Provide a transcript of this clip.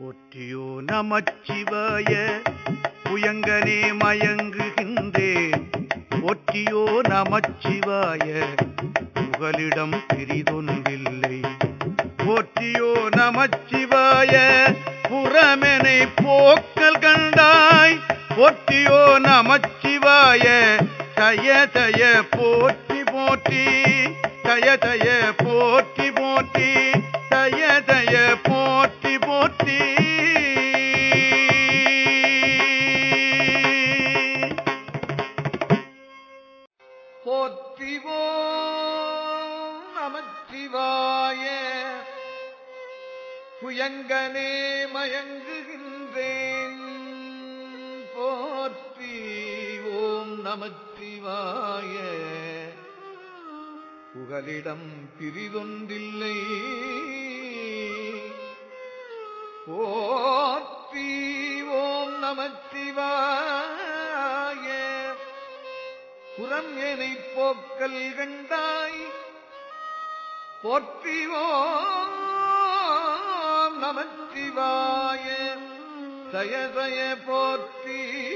போற்றியோ நமச்சிவாய புயங்கனே மயங்குகின்றேன். போற்றியோ நமச்சிவாய புகலிடம் பிரிதொன்றில்லை. போற்றியோ நமச்சிவாய புறமெனை போக்கல் கண்டாய். போற்றியோ நமச்சிவாய தய தய போற்றி போற்றி தய தய போற்றிவோம் நமச்சிவாய. புயங்கனே மயங்குகின்றேன். போற்றி ஓம் நமச்சிவாய. புகலிடம் பிரிதொன்றில்லை. போ புறம் எனை போக்கல் கண்டாய். போற்றிவோம் நமச்சிவாய. சய சய போற்றி.